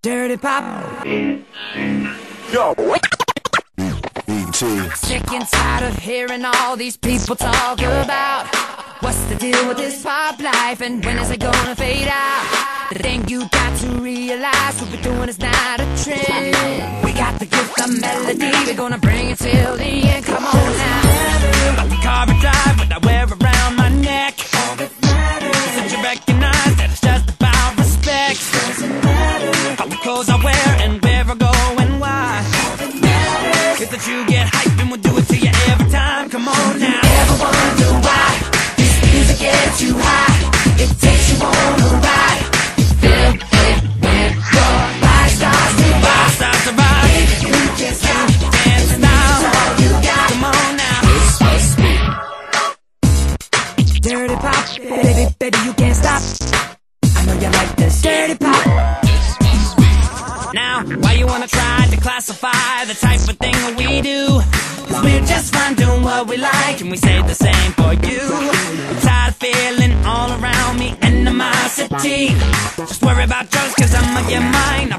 Dirty Pop. Yo. Sick and tired of hearing all these people talk about what's the deal with this pop life and when is it gonna fade out? The thing you got to realize what we're doing is not a trend. We got the gift of melody, we're gonna bring it till the end. Come on All clothes I wear and where I go and why. Is that you get hype and we'll do it to you every time. Come on now. Ever wonder why this music gets you high? It takes you on a ride. Feel it when your body starts to rock. Starts to rock, You can't stop. dance now. All you got. Come on now. Dirty pop, baby, baby, you can't stop. I know you like this. Dirty pop. Why you wanna try to classify the type of thing that we do? Cause we're just fine doing what we like, and we say the same for you. I'm tired of feeling all around me animosity. Just worry about yours, cause I'm of your mind. Now,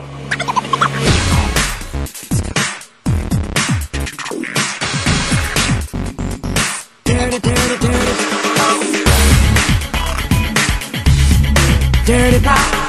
dirty pop.